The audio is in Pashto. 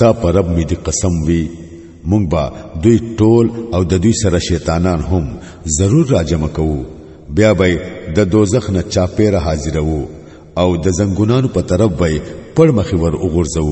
تا پرب می دی قسم وی مونږ به دوی ټول او د دوی سره شیطانان هم ضرور راجمع کوو بیا به د دوزخ نه چاپیره حاضرو او د زنګونانو په طرف به پړ مخې ور وګرځو